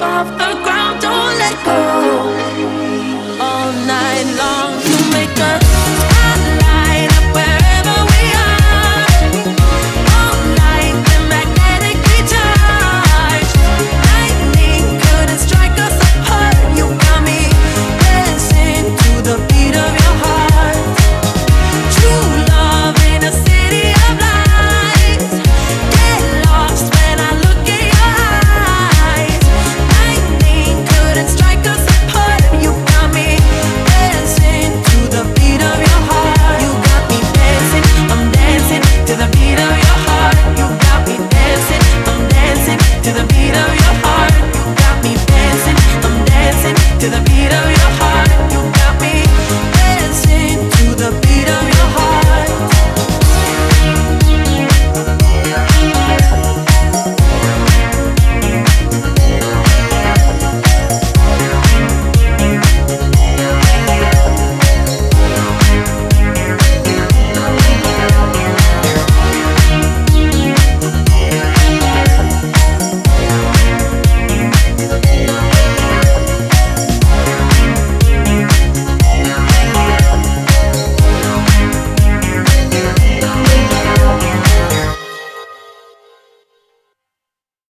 off the ground, don't let go.